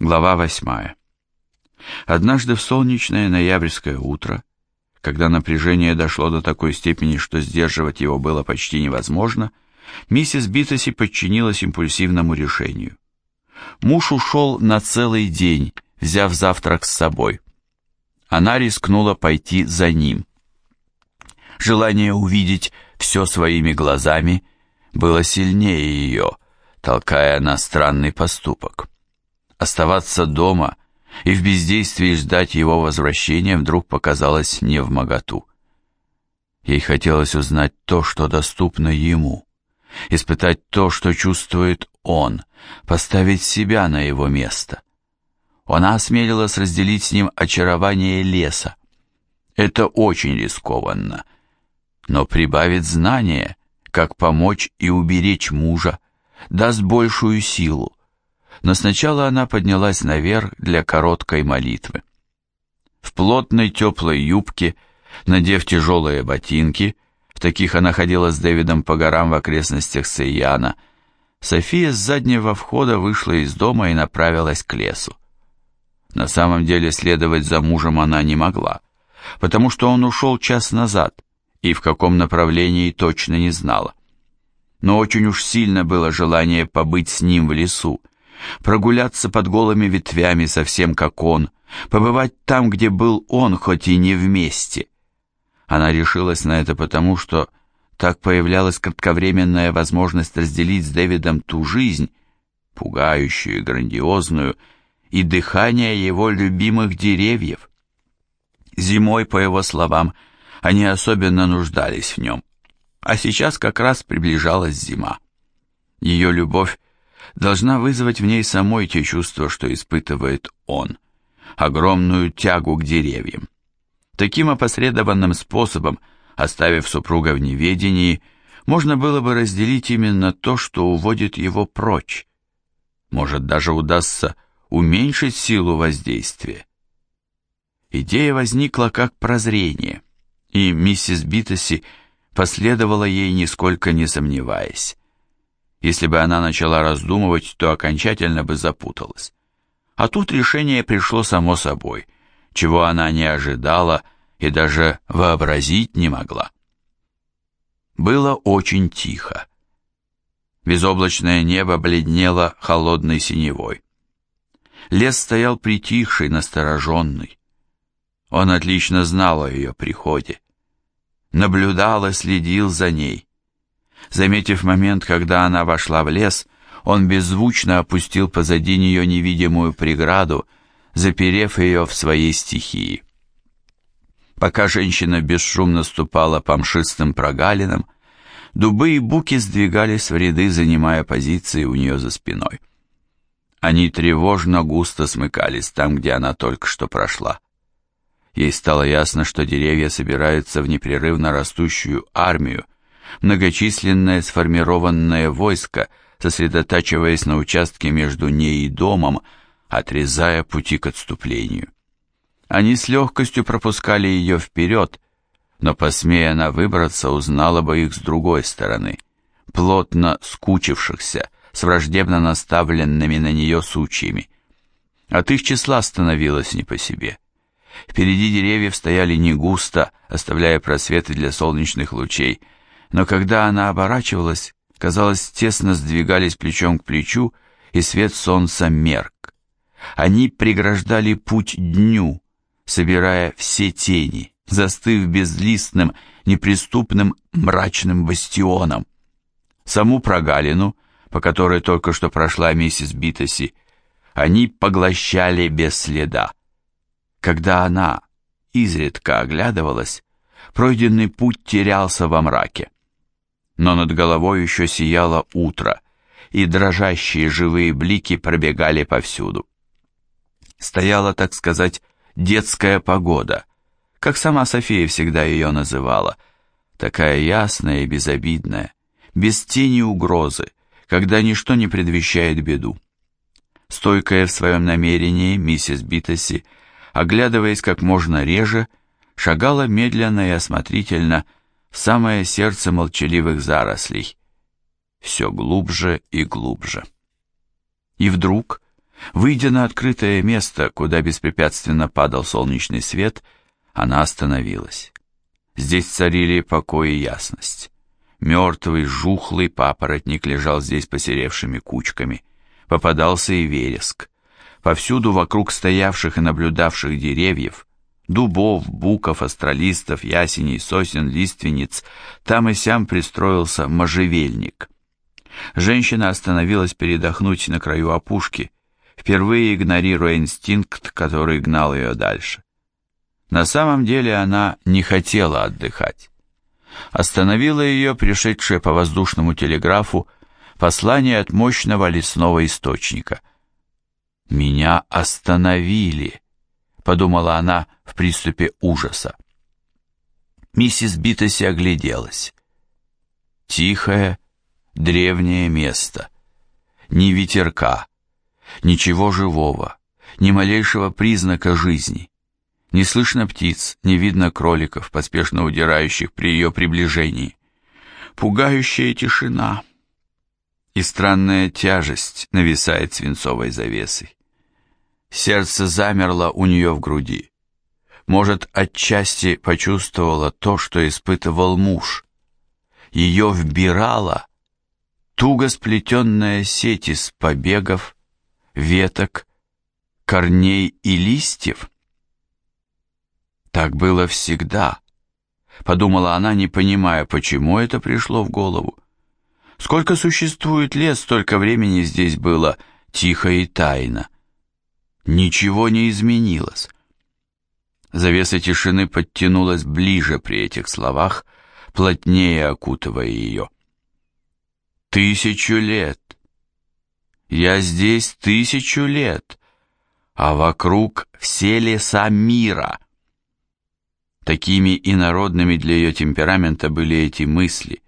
Глава восьмая. Однажды в солнечное ноябрьское утро, когда напряжение дошло до такой степени, что сдерживать его было почти невозможно, миссис Битоси подчинилась импульсивному решению. Муж ушел на целый день, взяв завтрак с собой. Она рискнула пойти за ним. Желание увидеть все своими глазами было сильнее ее, толкая на странный поступок. Оставаться дома и в бездействии ждать его возвращения вдруг показалось не в моготу. Ей хотелось узнать то, что доступно ему, испытать то, что чувствует он, поставить себя на его место. Она осмелилась разделить с ним очарование леса. Это очень рискованно, но прибавит знания, как помочь и уберечь мужа, даст большую силу но сначала она поднялась наверх для короткой молитвы. В плотной теплой юбке, надев тяжелые ботинки, в таких она ходила с Дэвидом по горам в окрестностях Сейяна, София с заднего входа вышла из дома и направилась к лесу. На самом деле следовать за мужем она не могла, потому что он ушел час назад и в каком направлении точно не знала. Но очень уж сильно было желание побыть с ним в лесу, прогуляться под голыми ветвями совсем как он, побывать там, где был он, хоть и не вместе. Она решилась на это потому, что так появлялась кратковременная возможность разделить с Дэвидом ту жизнь, пугающую и грандиозную, и дыхание его любимых деревьев. Зимой, по его словам, они особенно нуждались в нем, а сейчас как раз приближалась зима. Ее любовь должна вызвать в ней самой те чувства, что испытывает он, огромную тягу к деревьям. Таким опосредованным способом, оставив супруга в неведении, можно было бы разделить именно то, что уводит его прочь. Может, даже удастся уменьшить силу воздействия. Идея возникла как прозрение, и миссис Битоси последовала ей, нисколько не сомневаясь. Если бы она начала раздумывать, то окончательно бы запуталась. А тут решение пришло само собой, чего она не ожидала и даже вообразить не могла. Было очень тихо. Безоблачное небо бледнело холодной синевой. Лес стоял притихший, настороженный. Он отлично знал о ее приходе. Наблюдал и следил за ней. Заметив момент, когда она вошла в лес, он беззвучно опустил позади нее невидимую преграду, заперев ее в своей стихии. Пока женщина бесшумно ступала по мшистым прогалинам, дубы и буки сдвигались в ряды, занимая позиции у нее за спиной. Они тревожно густо смыкались там, где она только что прошла. Ей стало ясно, что деревья собираются в непрерывно растущую армию, многочисленное сформированное войско, сосредотачиваясь на участке между ней и домом, отрезая пути к отступлению. Они с легкостью пропускали ее вперед, но, посмея она выбраться, узнала бы их с другой стороны, плотно скучившихся, с враждебно наставленными на нее сучьями. От их числа становилось не по себе. Впереди деревьев стояли не густо, оставляя просветы для солнечных лучей, но когда она оборачивалась, казалось, тесно сдвигались плечом к плечу, и свет солнца мерк. Они преграждали путь дню, собирая все тени, застыв безлистным, неприступным мрачным бастионом. Саму прогалину, по которой только что прошла миссис Битоси, они поглощали без следа. Когда она изредка оглядывалась, пройденный путь терялся во мраке но над головой еще сияло утро, и дрожащие живые блики пробегали повсюду. Стояла, так сказать, детская погода, как сама София всегда ее называла, такая ясная и безобидная, без тени угрозы, когда ничто не предвещает беду. Стойкая в своем намерении, миссис Битоси, оглядываясь как можно реже, шагала медленно и осмотрительно, самое сердце молчаливых зарослей, все глубже и глубже. И вдруг Выйдя на открытое место, куда беспрепятственно падал солнечный свет, она остановилась. Здесь царили покой и ясность. Мертвый, жухлый папоротник лежал здесь посеревшими кучками. Попадался и вереск. Повсюду вокруг стоявших и наблюдавших деревьев, дубов, буков, астролистов, ясеней, сосен, лиственниц, там и сям пристроился можжевельник. Женщина остановилась передохнуть на краю опушки, впервые игнорируя инстинкт, который гнал ее дальше. На самом деле она не хотела отдыхать. Остановила ее пришедшее по воздушному телеграфу послание от мощного лесного источника. «Меня остановили», — подумала она в приступе ужаса. Миссис Битоси огляделась. Тихое, древнее место. Ни ветерка, ничего живого, ни малейшего признака жизни. Не слышно птиц, не видно кроликов, поспешно удирающих при ее приближении. Пугающая тишина и странная тяжесть нависает свинцовой завесой. Сердце замерло у нее в груди. Может, отчасти почувствовала то, что испытывал муж. Ее вбирала туго сплетенная сеть из побегов, веток, корней и листьев? Так было всегда, подумала она, не понимая, почему это пришло в голову. Сколько существует лет, столько времени здесь было тихо и тайно. Ничего не изменилось. Завеса тишины подтянулась ближе при этих словах, плотнее окутывая ее. Тысячу лет. Я здесь тысячу лет, а вокруг все леса мира. Такими инородными для ее темперамента были эти мысли,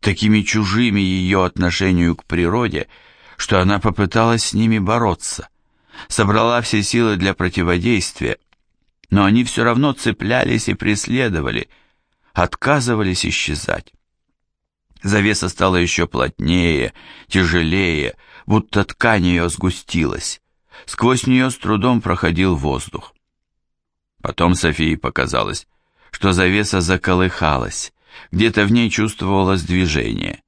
такими чужими ее отношению к природе, что она попыталась с ними бороться, собрала все силы для противодействия, но они все равно цеплялись и преследовали, отказывались исчезать. Завеса стала еще плотнее, тяжелее, будто ткань ее сгустилась. Сквозь нее с трудом проходил воздух. Потом Софии показалось, что завеса заколыхалась, где-то в ней чувствовалось движение.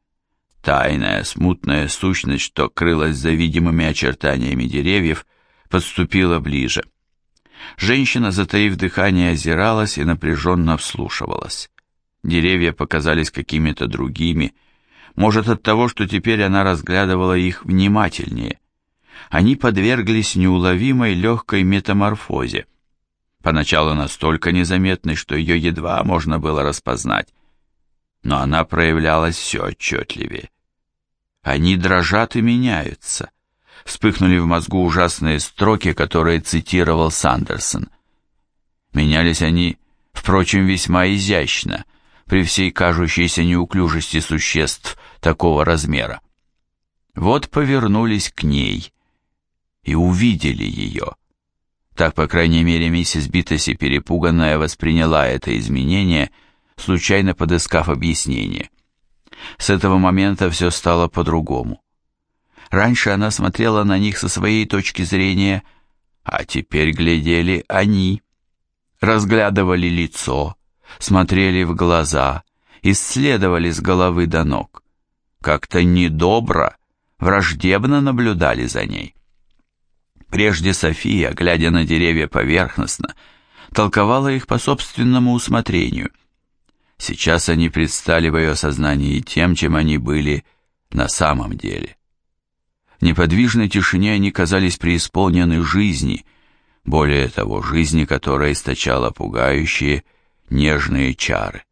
Тайная, смутная сущность, что крылась за видимыми очертаниями деревьев, подступила ближе. Женщина, затаив дыхание, озиралась и напряженно вслушивалась. Деревья показались какими-то другими, может от того, что теперь она разглядывала их внимательнее. Они подверглись неуловимой легкой метаморфозе, поначалу настолько незаметной, что ее едва можно было распознать. Но она проявлялась все отчетливее. Они дрожат и меняются. Вспыхнули в мозгу ужасные строки, которые цитировал Сандерсон. Менялись они, впрочем, весьма изящно — при всей кажущейся неуклюжести существ такого размера. Вот повернулись к ней и увидели ее. Так, по крайней мере, миссис Биттеси, перепуганная, восприняла это изменение, случайно подыскав объяснение. С этого момента все стало по-другому. Раньше она смотрела на них со своей точки зрения, а теперь глядели они, разглядывали лицо, смотрели в глаза, исследовали с головы до ног. Как-то недобро, враждебно наблюдали за ней. Прежде София, глядя на деревья поверхностно, толковала их по собственному усмотрению. Сейчас они предстали в ее сознании тем, чем они были на самом деле. Неподвижной тишине они казались преисполнены жизни, более того, жизни, которая источала пугающие, нежные чары.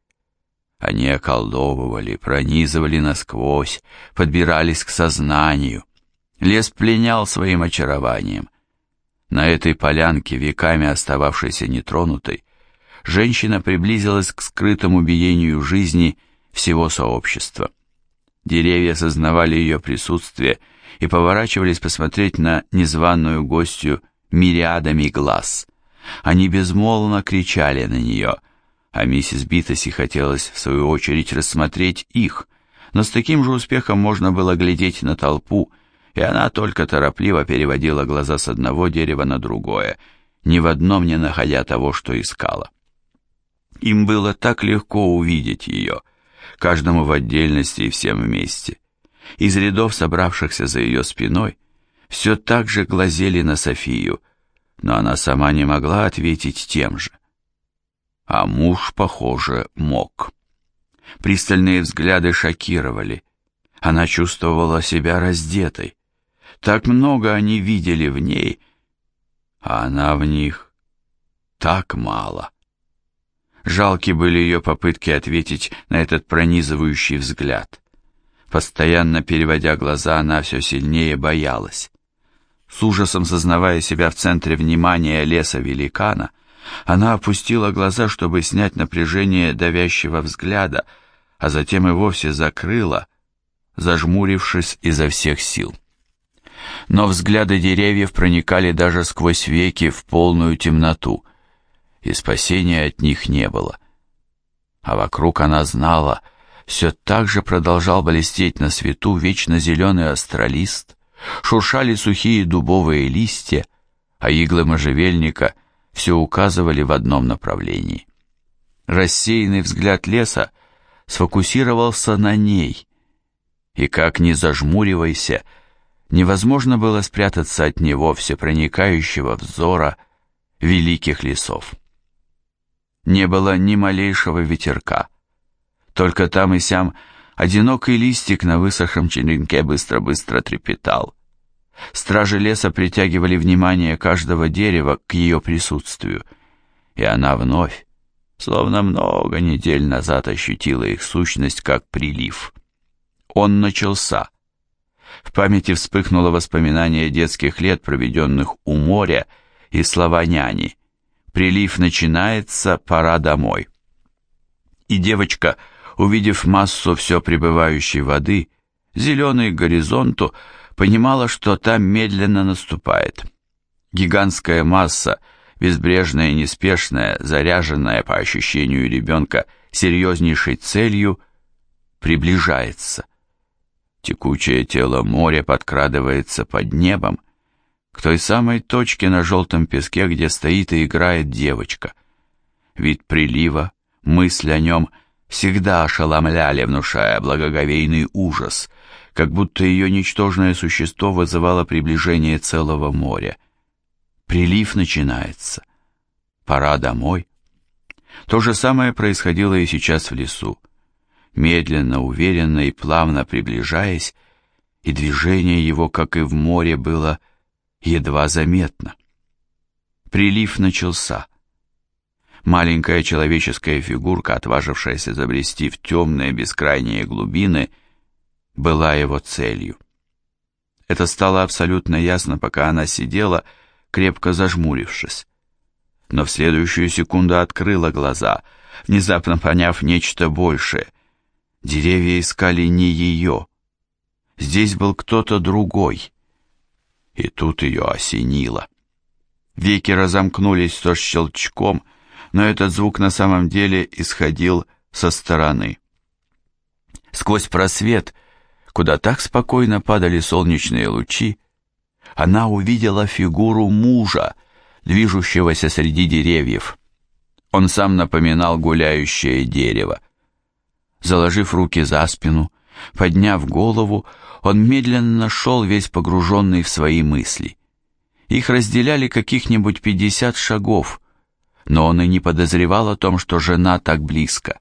Они околдовывали, пронизывали насквозь, подбирались к сознанию. Лес пленял своим очарованием. На этой полянке, веками остававшейся нетронутой, женщина приблизилась к скрытому биению жизни всего сообщества. Деревья сознавали ее присутствие и поворачивались посмотреть на незваную гостью мириадами глаз. Они безмолвно кричали на нее — а миссис Битоси хотелось, в свою очередь, рассмотреть их, но с таким же успехом можно было глядеть на толпу, и она только торопливо переводила глаза с одного дерева на другое, ни в одном не находя того, что искала. Им было так легко увидеть ее, каждому в отдельности и всем вместе. Из рядов, собравшихся за ее спиной, все так же глазели на Софию, но она сама не могла ответить тем же. А муж, похоже, мог. Пристальные взгляды шокировали. Она чувствовала себя раздетой. Так много они видели в ней, а она в них так мало. Жалки были ее попытки ответить на этот пронизывающий взгляд. Постоянно переводя глаза, она все сильнее боялась. С ужасом сознавая себя в центре внимания леса великана, она опустила глаза, чтобы снять напряжение давящего взгляда, а затем и вовсе закрыла, зажмурившись изо всех сил. Но взгляды деревьев проникали даже сквозь веки в полную темноту, и спасения от них не было. А вокруг она знала, все так же продолжал блестеть на свету вечно зеленый астролист, шуршали сухие дубовые листья, а иглы можжевельника все указывали в одном направлении. Рассеянный взгляд леса сфокусировался на ней, и как ни зажмуривайся, невозможно было спрятаться от него всепроникающего взора великих лесов. Не было ни малейшего ветерка, только там и сям одинокий листик на высохшем черенке быстро-быстро трепетал. Стражи леса притягивали внимание каждого дерева к ее присутствию, и она вновь, словно много недель назад ощутила их сущность как прилив. Он начался. В памяти вспыхнуло воспоминание детских лет, проведенных у моря, и слова няни. «Прилив начинается, пора домой». И девочка, увидев массу все пребывающей воды, зеленый горизонту, понимала, что там медленно наступает. Гигантская масса, безбрежная неспешная, заряженная по ощущению ребенка серьезнейшей целью, приближается. Текучее тело моря подкрадывается под небом, к той самой точке на желтом песке, где стоит и играет девочка. Вид прилива, мысль о нем всегда ошеломляли, внушая благоговейный ужас, как будто ее ничтожное существо вызывало приближение целого моря. Прилив начинается. Пора домой. То же самое происходило и сейчас в лесу медленно, уверенно и плавно приближаясь, и движение его, как и в море, было едва заметно. Прилив начался. Маленькая человеческая фигурка, отважившаяся забрести в темные бескрайние глубины, была его целью. Это стало абсолютно ясно, пока она сидела, крепко зажмурившись. Но в следующую секунду открыла глаза, внезапно поняв нечто большее — Деревья искали не ее. Здесь был кто-то другой. И тут ее осенило. Веки разомкнулись со щелчком, но этот звук на самом деле исходил со стороны. Сквозь просвет, куда так спокойно падали солнечные лучи, она увидела фигуру мужа, движущегося среди деревьев. Он сам напоминал гуляющее дерево. Заложив руки за спину, подняв голову, он медленно шел, весь погруженный в свои мысли. Их разделяли каких-нибудь пятьдесят шагов, но он и не подозревал о том, что жена так близко.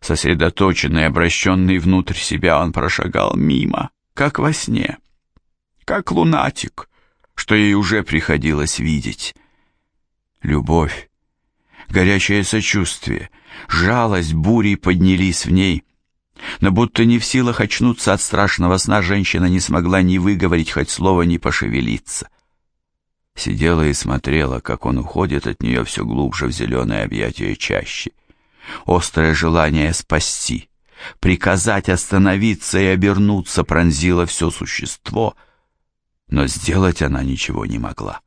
Сосредоточенный, обращенный внутрь себя, он прошагал мимо, как во сне, как лунатик, что ей уже приходилось видеть. Любовь, горячее сочувствие, жалость бурей поднялись в ней. Но будто не в силах очнуться от страшного сна, женщина не смогла ни выговорить хоть слова, ни пошевелиться. Сидела и смотрела, как он уходит от нее все глубже в зеленое объятие чаще. Острое желание спасти, приказать остановиться и обернуться пронзило все существо, но сделать она ничего не могла.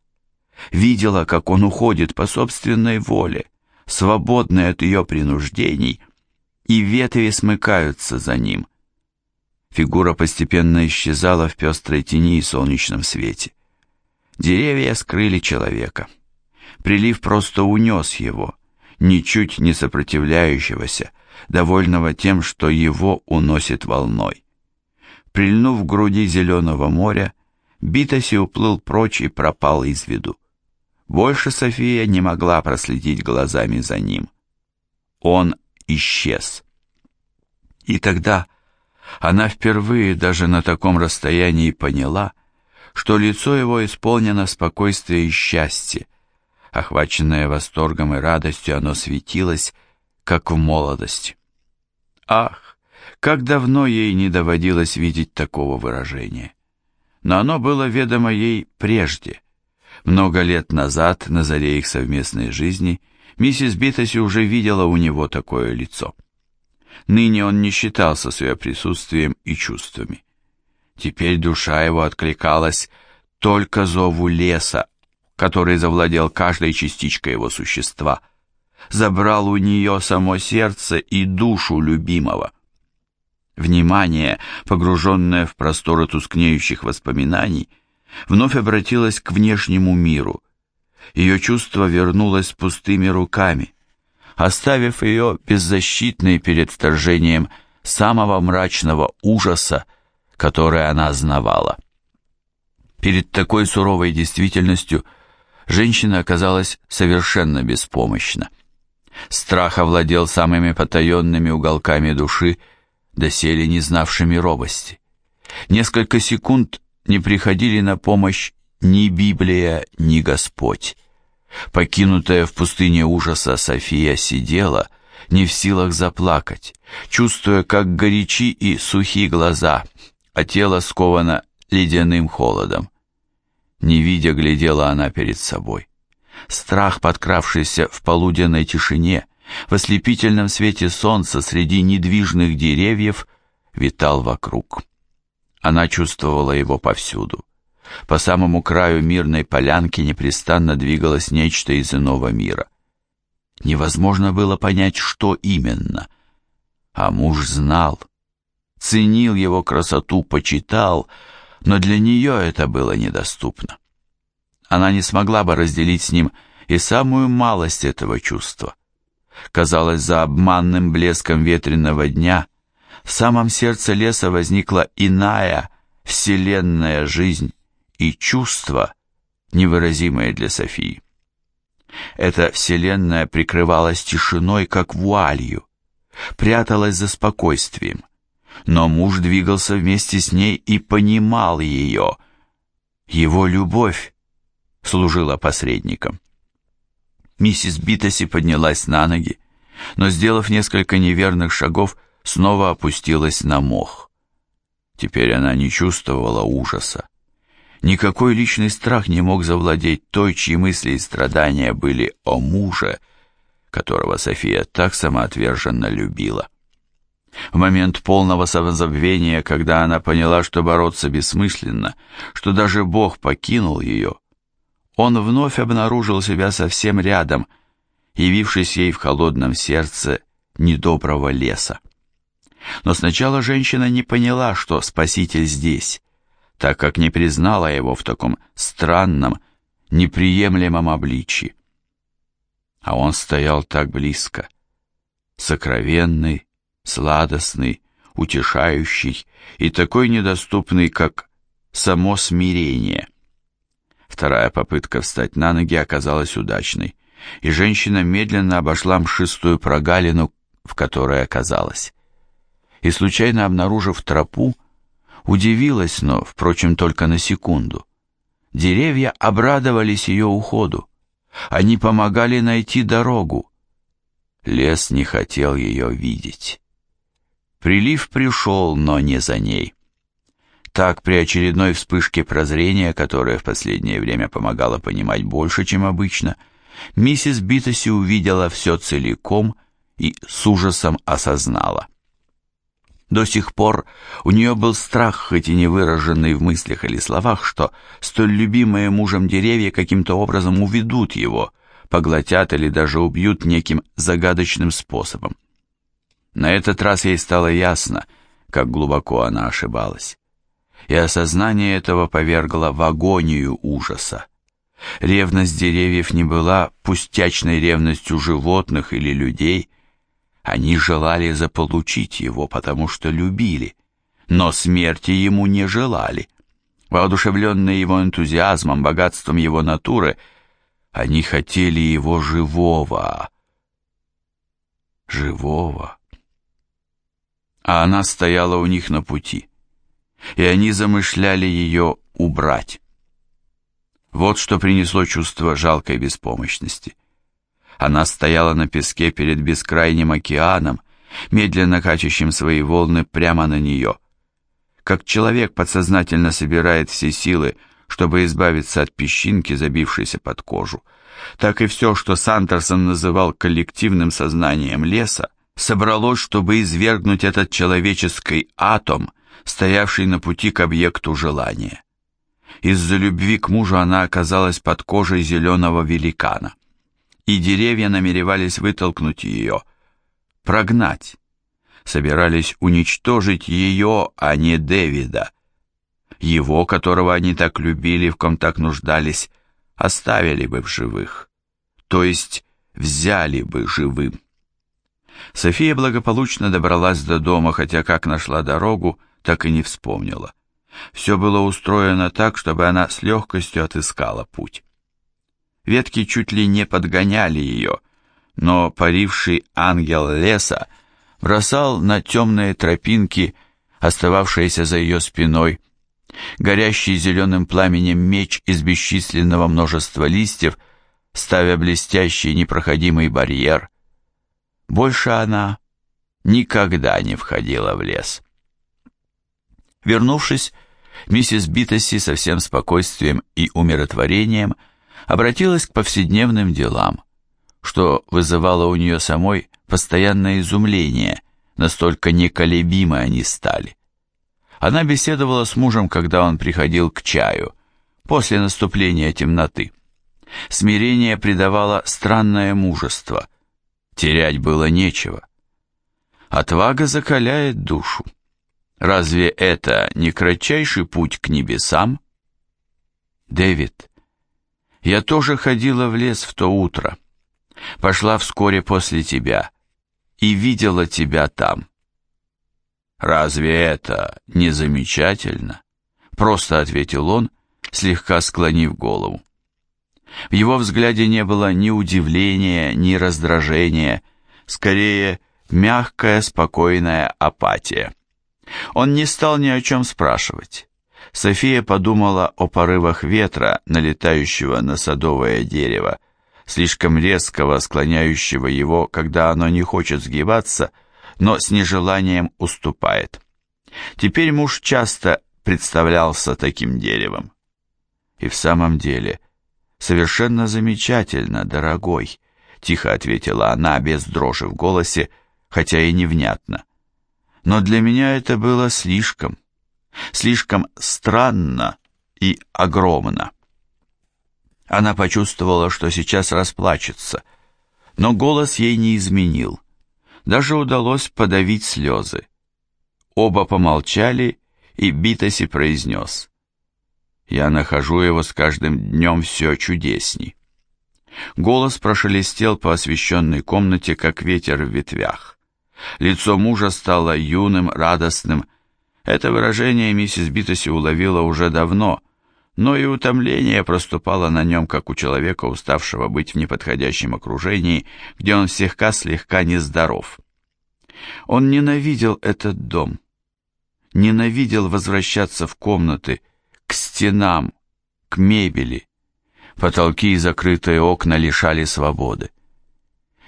Видела, как он уходит по собственной воле, свободный от ее принуждений, и ветви смыкаются за ним. Фигура постепенно исчезала в пестрой тени и солнечном свете. Деревья скрыли человека. Прилив просто унес его, ничуть не сопротивляющегося, довольного тем, что его уносит волной. Прильнув к груди зеленого моря, Битоси уплыл прочь и пропал из виду. Больше София не могла проследить глазами за ним. Он исчез. И тогда она впервые даже на таком расстоянии поняла, что лицо его исполнено спокойствия и счастья. Охваченное восторгом и радостью, оно светилось, как в молодости. Ах, как давно ей не доводилось видеть такого выражения. Но оно было ведомо ей прежде. Много лет назад, на заре их совместной жизни, миссис Битоси уже видела у него такое лицо. Ныне он не считался с ее присутствием и чувствами. Теперь душа его откликалась только зову леса, который завладел каждой частичкой его существа, забрал у нее само сердце и душу любимого. Внимание, погруженное в просторы тускнеющих воспоминаний, вновь обратилось к внешнему миру. Ее чувство вернулось пустыми руками, оставив ее беззащитной перед вторжением самого мрачного ужаса, который она знавала. Перед такой суровой действительностью женщина оказалась совершенно беспомощна. Страх овладел самыми потаенными уголками души, доселе не знавшими робости. Несколько секунд не приходили на помощь ни Библия, ни Господь. Покинутая в пустыне ужаса София сидела, не в силах заплакать, чувствуя, как горячи и сухи глаза, а тело сковано ледяным холодом. Не видя, глядела она перед собой. Страх, подкравшийся в полуденной тишине, в ослепительном свете солнца среди недвижных деревьев, витал вокруг. Она чувствовала его повсюду. По самому краю мирной полянки непрестанно двигалось нечто из иного мира. Невозможно было понять, что именно. А муж знал, ценил его красоту, почитал, но для нее это было недоступно. Она не смогла бы разделить с ним и самую малость этого чувства. Казалось, за обманным блеском ветреного дня в самом сердце леса возникла иная, вселенная жизнь, и чувства, невыразимые для Софии. Эта вселенная прикрывалась тишиной, как вуалью, пряталась за спокойствием, но муж двигался вместе с ней и понимал ее. Его любовь служила посредником. Миссис Битоси поднялась на ноги, но, сделав несколько неверных шагов, снова опустилась на мох. Теперь она не чувствовала ужаса. Никакой личный страх не мог завладеть той, чьи мысли и страдания были о муже, которого София так самоотверженно любила. В момент полного самозабвения, когда она поняла, что бороться бессмысленно, что даже Бог покинул ее, он вновь обнаружил себя совсем рядом, явившись ей в холодном сердце недоброго леса. Но сначала женщина не поняла, что Спаситель здесь, так как не признала его в таком странном, неприемлемом обличии. А он стоял так близко, сокровенный, сладостный, утешающий и такой недоступный, как само смирение. Вторая попытка встать на ноги оказалась удачной, и женщина медленно обошла мшистую прогалину, в которой оказалась. И случайно обнаружив тропу, Удивилась, но, впрочем, только на секунду. Деревья обрадовались ее уходу. Они помогали найти дорогу. Лес не хотел ее видеть. Прилив пришел, но не за ней. Так, при очередной вспышке прозрения, которая в последнее время помогала понимать больше, чем обычно, миссис Битоси увидела все целиком и с ужасом осознала. До сих пор у нее был страх, хоть и не выраженный в мыслях или словах, что столь любимые мужем деревья каким-то образом уведут его, поглотят или даже убьют неким загадочным способом. На этот раз ей стало ясно, как глубоко она ошибалась. И осознание этого повергло в агонию ужаса. Ревность деревьев не была пустячной ревностью животных или людей. Они желали заполучить его, потому что любили, но смерти ему не желали. Воодушевленные его энтузиазмом, богатством его натуры, они хотели его живого. Живого. А она стояла у них на пути, и они замышляли ее убрать. Вот что принесло чувство жалкой беспомощности. Она стояла на песке перед бескрайним океаном, медленно качащим свои волны прямо на нее. Как человек подсознательно собирает все силы, чтобы избавиться от песчинки, забившейся под кожу, так и все, что Сандерсон называл коллективным сознанием леса, собралось, чтобы извергнуть этот человеческий атом, стоявший на пути к объекту желания. Из-за любви к мужу она оказалась под кожей зеленого великана. И деревья намеревались вытолкнуть ее, прогнать. Собирались уничтожить ее, а не Дэвида. Его, которого они так любили, в ком так нуждались, оставили бы в живых. То есть взяли бы живым. София благополучно добралась до дома, хотя как нашла дорогу, так и не вспомнила. Все было устроено так, чтобы она с легкостью отыскала путь. Ветки чуть ли не подгоняли ее, но паривший ангел леса бросал на темные тропинки, остававшиеся за ее спиной, горящий зеленым пламенем меч из бесчисленного множества листьев, ставя блестящий непроходимый барьер. Больше она никогда не входила в лес. Вернувшись, миссис Битоси со всем спокойствием и умиротворением обратилась к повседневным делам, что вызывало у нее самой постоянное изумление, настолько неколебимы они стали. Она беседовала с мужем, когда он приходил к чаю, после наступления темноты. Смирение придавало странное мужество. Терять было нечего. Отвага закаляет душу. Разве это не кратчайший путь к небесам? Дэвид, я тоже ходила в лес в то утро. Пошла вскоре после тебя и видела тебя там. Разве это не замечательно? Просто ответил он, слегка склонив голову. В его взгляде не было ни удивления, ни раздражения, скорее мягкая, спокойная апатия. Он не стал ни о чем спрашивать. София подумала о порывах ветра, налетающего на садовое дерево, слишком резкого, склоняющего его, когда оно не хочет сгибаться, но с нежеланием уступает. Теперь муж часто представлялся таким деревом. И в самом деле, совершенно замечательно, дорогой, тихо ответила она без дрожи в голосе, хотя и невнятно но для меня это было слишком, слишком странно и огромно. Она почувствовала, что сейчас расплачется, но голос ей не изменил. Даже удалось подавить слезы. Оба помолчали, и Битоси произнес. «Я нахожу его с каждым днем все чудесней». Голос прошелестел по освещенной комнате, как ветер в ветвях. Лицо мужа стало юным, радостным. Это выражение миссис Битоси уловила уже давно, но и утомление проступало на нем, как у человека, уставшего быть в неподходящем окружении, где он слегка-слегка нездоров. Он ненавидел этот дом, ненавидел возвращаться в комнаты, к стенам, к мебели. Потолки и закрытые окна лишали свободы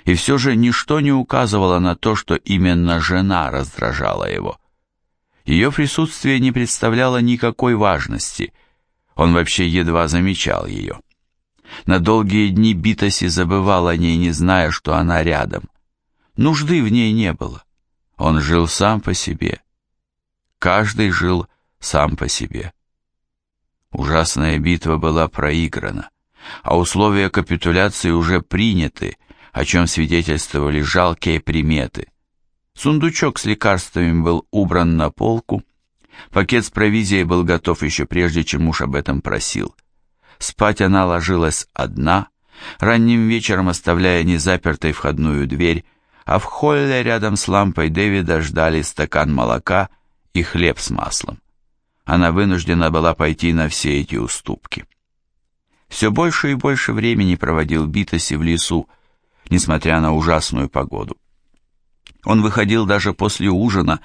и все же ничто не указывало на то, что именно жена раздражала его. Ее присутствие не представляло никакой важности, он вообще едва замечал ее. На долгие дни Битоси забывал о ней, не зная, что она рядом. Нужды в ней не было. Он жил сам по себе. Каждый жил сам по себе. Ужасная битва была проиграна, а условия капитуляции уже приняты, о чем свидетельствовали жалкие приметы. Сундучок с лекарствами был убран на полку, пакет с провизией был готов еще прежде, чем муж об этом просил. Спать она ложилась одна, ранним вечером оставляя незапертой входную дверь, а в холле рядом с лампой Дэвида ждали стакан молока и хлеб с маслом. Она вынуждена была пойти на все эти уступки. Все больше и больше времени проводил Битоси в лесу, несмотря на ужасную погоду. Он выходил даже после ужина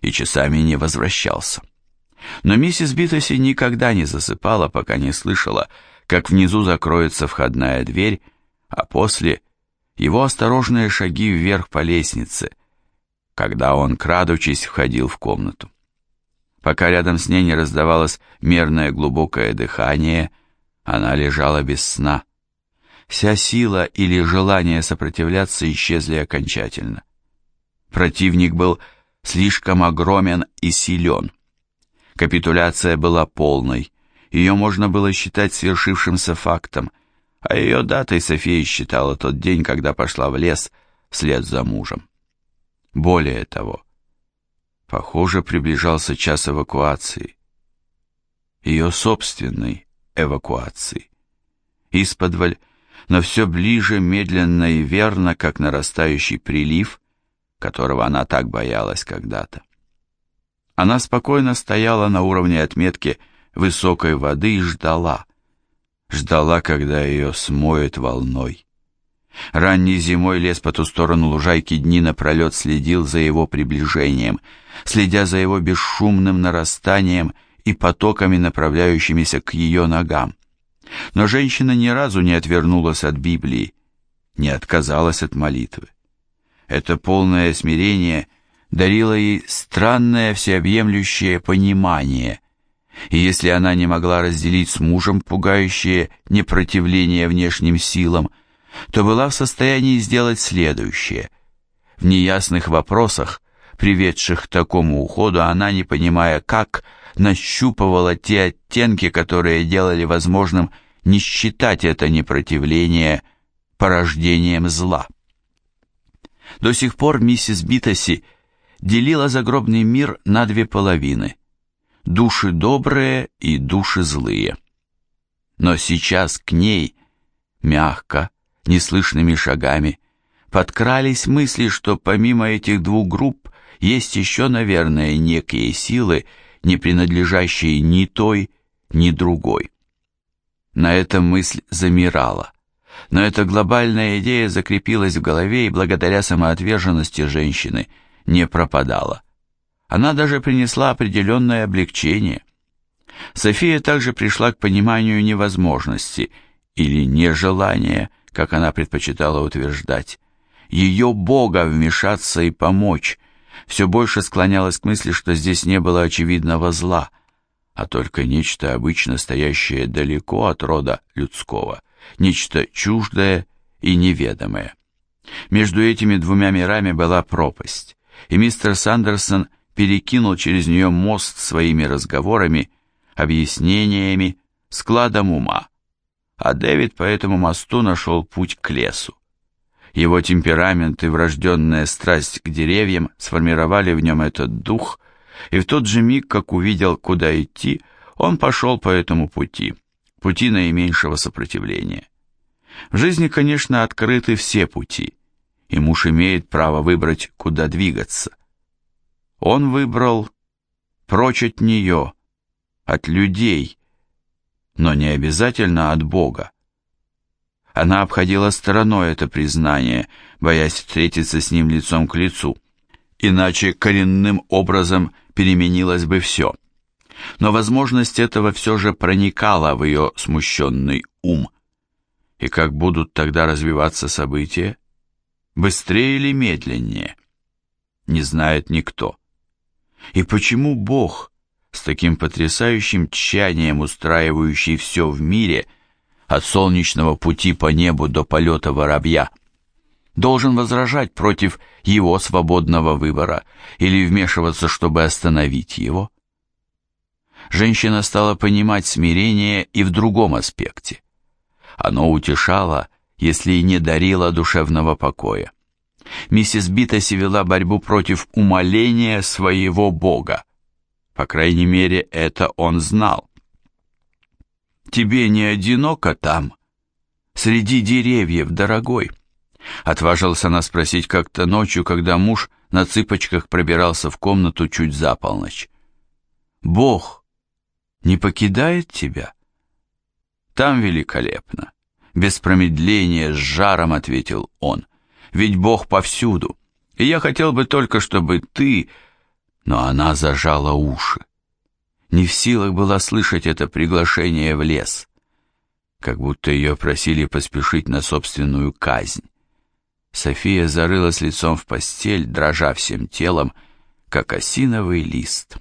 и часами не возвращался. Но миссис Битоси никогда не засыпала, пока не слышала, как внизу закроется входная дверь, а после его осторожные шаги вверх по лестнице, когда он, крадучись, входил в комнату. Пока рядом с ней не раздавалось мерное глубокое дыхание, она лежала без сна. Вся сила или желание сопротивляться исчезли окончательно. Противник был слишком огромен и силен. Капитуляция была полной, ее можно было считать свершившимся фактом, а ее датой София считала тот день, когда пошла в лес вслед за мужем. Более того, похоже, приближался час эвакуации. Ее собственной эвакуации. Исподволь, но все ближе, медленно и верно, как нарастающий прилив, которого она так боялась когда-то. Она спокойно стояла на уровне отметки высокой воды и ждала. Ждала, когда ее смоет волной. Ранней зимой лес по ту сторону лужайки дни напролет следил за его приближением, следя за его бесшумным нарастанием и потоками, направляющимися к ее ногам. Но женщина ни разу не отвернулась от Библии, не отказалась от молитвы. Это полное смирение дарило ей странное всеобъемлющее понимание, и если она не могла разделить с мужем пугающее непротивление внешним силам, то была в состоянии сделать следующее. В неясных вопросах, приведших к такому уходу, она, не понимая как, нащупывала те оттенки, которые делали возможным не считать это непротивление порождением зла. До сих пор миссис Битоси делила загробный мир на две половины – души добрые и души злые. Но сейчас к ней, мягко, неслышными шагами, подкрались мысли, что помимо этих двух групп есть еще, наверное, некие силы, не принадлежащие ни той, ни другой. На эта мысль замирала но эта глобальная идея закрепилась в голове и благодаря самоотверженности женщины не пропадала. Она даже принесла определенное облегчение. София также пришла к пониманию невозможности или нежелания, как она предпочитала утверждать, ее Бога вмешаться и помочь, все больше склонялась к мысли, что здесь не было очевидного зла, а только нечто обычно стоящее далеко от рода людского – нечто чуждое и неведомое. Между этими двумя мирами была пропасть, и мистер Сандерсон перекинул через нее мост своими разговорами, объяснениями, складом ума, а Дэвид по этому мосту нашел путь к лесу. Его темперамент и врожденная страсть к деревьям сформировали в нем этот дух, и в тот же миг, как увидел, куда идти, он пошел по этому пути, пути наименьшего сопротивления. В жизни, конечно, открыты все пути, и муж имеет право выбрать, куда двигаться. Он выбрал прочь от нее, от людей, но не обязательно от Бога. Она обходила стороной это признание, боясь встретиться с ним лицом к лицу, иначе коренным образом переменилось бы все но возможность этого все же проникала в ее смущенный ум. И как будут тогда развиваться события? Быстрее или медленнее? Не знает никто. И почему Бог, с таким потрясающим тщанием устраивающий все в мире, от солнечного пути по небу до полета воробья, должен возражать против его свободного выбора или вмешиваться, чтобы остановить его? женщина стала понимать смирение и в другом аспекте. Оно утешало, если и не дарило душевного покоя. Миссис Битоси вела борьбу против умоления своего бога. По крайней мере, это он знал. «Тебе не одиноко там, среди деревьев, дорогой?» Отважилась она спросить как-то ночью, когда муж на цыпочках пробирался в комнату чуть за полночь. «Бог не покидает тебя?» «Там великолепно!» Без промедления, с жаром ответил он. «Ведь Бог повсюду, и я хотел бы только, чтобы ты...» Но она зажала уши. Не в силах была слышать это приглашение в лес, как будто ее просили поспешить на собственную казнь. София зарылась лицом в постель, дрожа всем телом, как осиновый лист.